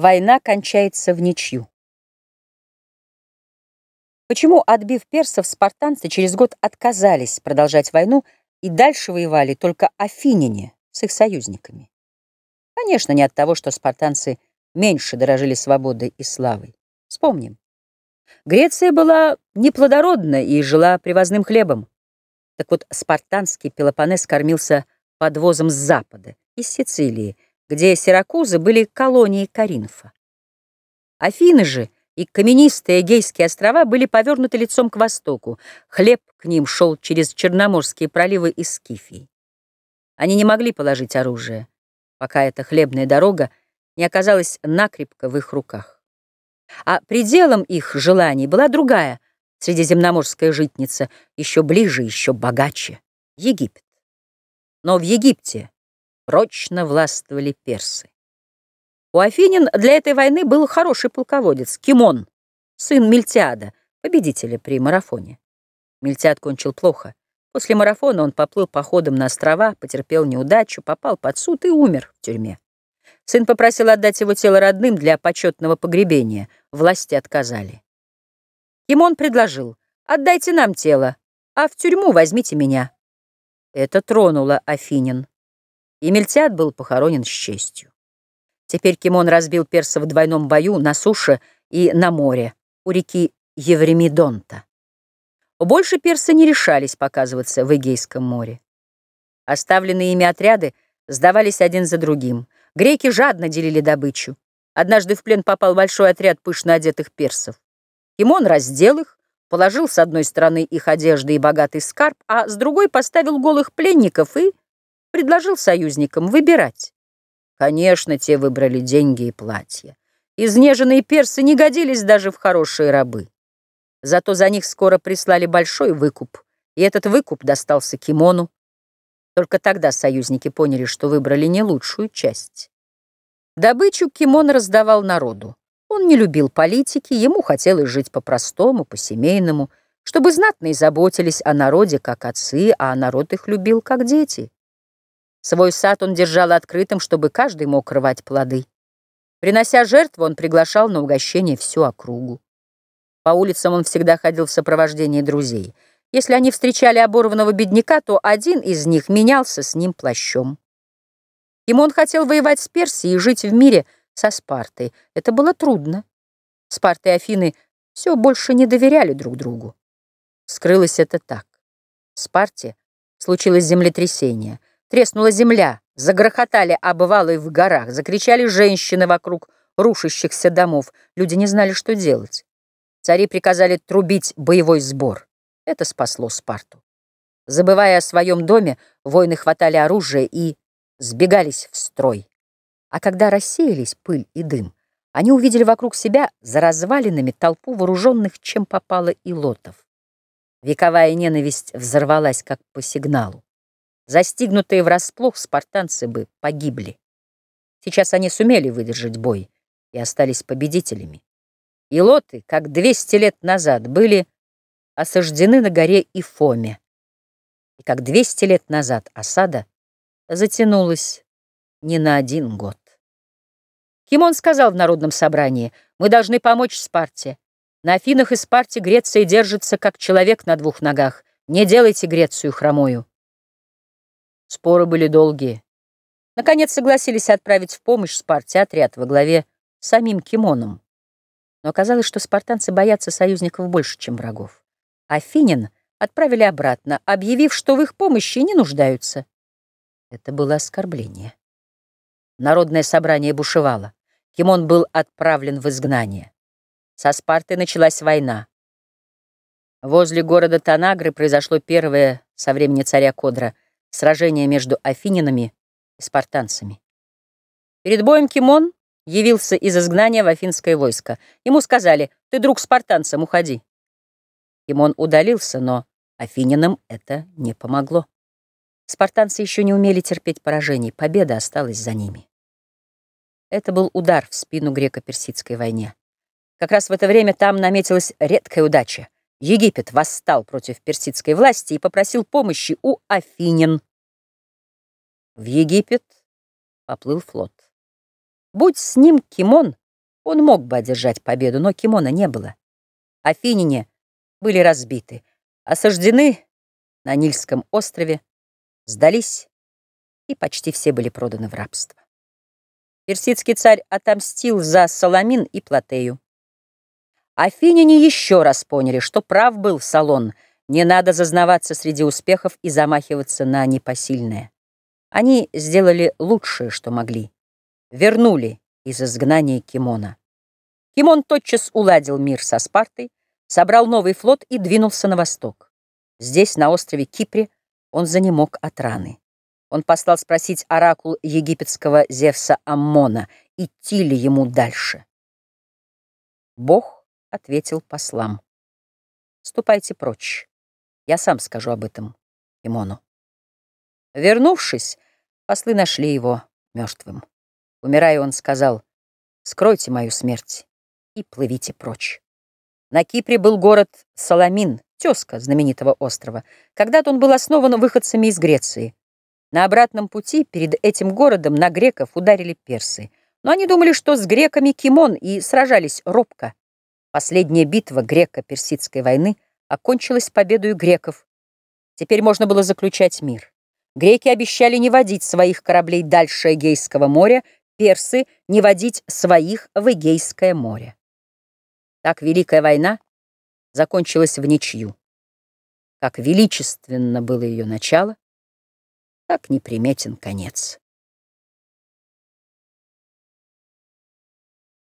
Война кончается в ничью. Почему, отбив персов, спартанцы через год отказались продолжать войну и дальше воевали только афиняне с их союзниками? Конечно, не от того, что спартанцы меньше дорожили свободой и славой. Вспомним. Греция была неплодородна и жила привозным хлебом. Так вот, спартанский Пелопоннес кормился подвозом с запада, из Сицилии, где Сиракузы были колонией Каринфа. Афины же и каменистые Эгейские острова были повернуты лицом к востоку. Хлеб к ним шел через Черноморские проливы из Скифии. Они не могли положить оружие, пока эта хлебная дорога не оказалась накрепко в их руках. А пределом их желаний была другая — средиземноморская житница, еще ближе, еще богаче — Египет. Но в Египте прочно властвовали персы. У Афинин для этой войны был хороший полководец, Кимон, сын Мильтиада, победителя при марафоне. Мильтиад кончил плохо. После марафона он поплыл походом на острова, потерпел неудачу, попал под суд и умер в тюрьме. Сын попросил отдать его тело родным для почетного погребения. Власти отказали. Кимон предложил, отдайте нам тело, а в тюрьму возьмите меня. Это тронуло Афинин. И Мельтиад был похоронен с честью. Теперь Кимон разбил перса в двойном бою на суше и на море, у реки Евремидонта. Больше персы не решались показываться в Эгейском море. Оставленные ими отряды сдавались один за другим. Греки жадно делили добычу. Однажды в плен попал большой отряд пышно одетых персов. Кимон раздел их, положил с одной стороны их одежды и богатый скарб, а с другой поставил голых пленников и предложил союзникам выбирать. Конечно, те выбрали деньги и платья. Изнеженные персы не годились даже в хорошие рабы. Зато за них скоро прислали большой выкуп, и этот выкуп достался Кимону. Только тогда союзники поняли, что выбрали не лучшую часть. Добычу Кимон раздавал народу. Он не любил политики, ему хотелось жить по-простому, по-семейному, чтобы знатные заботились о народе как отцы, а народ их любил как дети. Свой сад он держал открытым, чтобы каждый мог рвать плоды. Принося жертву, он приглашал на угощение всю округу. По улицам он всегда ходил в сопровождении друзей. Если они встречали оборванного бедняка, то один из них менялся с ним плащом. Ему он хотел воевать с Персией и жить в мире – со Спартой. Это было трудно. Спарта и Афины все больше не доверяли друг другу. Скрылось это так. В Спарте случилось землетрясение. Треснула земля, загрохотали обвалы в горах, закричали женщины вокруг рушащихся домов. Люди не знали, что делать. Цари приказали трубить боевой сбор. Это спасло Спарту. Забывая о своем доме, воины хватали оружие и сбегались в строй. А когда рассеялись пыль и дым, они увидели вокруг себя за развалинами толпу вооруженных, чем попало, и лотов. Вековая ненависть взорвалась, как по сигналу. Застигнутые врасплох спартанцы бы погибли. Сейчас они сумели выдержать бой и остались победителями. И лоты, как 200 лет назад, были осаждены на горе Ифоме. И как 200 лет назад осада затянулась не на один год. Кимон сказал в народном собрании, мы должны помочь Спарте. На Афинах и Спарте Греция держится, как человек на двух ногах. Не делайте Грецию хромою. Споры были долгие. Наконец согласились отправить в помощь Спарте отряд во главе с самим Кимоном. Но оказалось, что спартанцы боятся союзников больше, чем врагов. Афинин отправили обратно, объявив, что в их помощи не нуждаются. Это было оскорбление. Народное собрание бушевало. Кимон был отправлен в изгнание. Со Спартой началась война. Возле города Танагры произошло первое со времени царя Кодра сражение между афининами и спартанцами. Перед боем Кимон явился из изгнания в афинское войско. Ему сказали, ты друг спартанцам, уходи. Кимон удалился, но афининам это не помогло. Спартанцы еще не умели терпеть поражений, победа осталась за ними. Это был удар в спину греко-персидской войне. Как раз в это время там наметилась редкая удача. Египет восстал против персидской власти и попросил помощи у афинин. В Египет поплыл флот. Будь с ним Кимон, Он мог бы одержать победу, но Кимона не было. Афиняне были разбиты, осаждены на Нильском острове, сдались, и почти все были проданы в рабство. Персидский царь отомстил за Соломин и Платею. Афиняне еще раз поняли, что прав был Салон, не надо зазнаваться среди успехов и замахиваться на непосильное. Они сделали лучшее, что могли. Вернули из изгнания Кимона. Кимон тотчас уладил мир со Спартой, собрал новый флот и двинулся на восток. Здесь, на острове Кипре, он занемог от раны. Он послал спросить оракул египетского Зевса Аммона, идти ли ему дальше. Бог ответил послам. «Ступайте прочь, я сам скажу об этом Кимону». Вернувшись, послы нашли его мертвым. Умирая, он сказал, «Скройте мою смерть и плывите прочь». На Кипре был город Саламин, тезка знаменитого острова. Когда-то он был основан выходцами из Греции. На обратном пути перед этим городом на греков ударили персы. Но они думали, что с греками Кимон и сражались робко. Последняя битва греко-персидской войны окончилась победой греков. Теперь можно было заключать мир. Греки обещали не водить своих кораблей дальше Эгейского моря, персы — не водить своих в Эгейское море. Так Великая война закончилась в ничью. Как величественно было ее начало, так неприметен конец.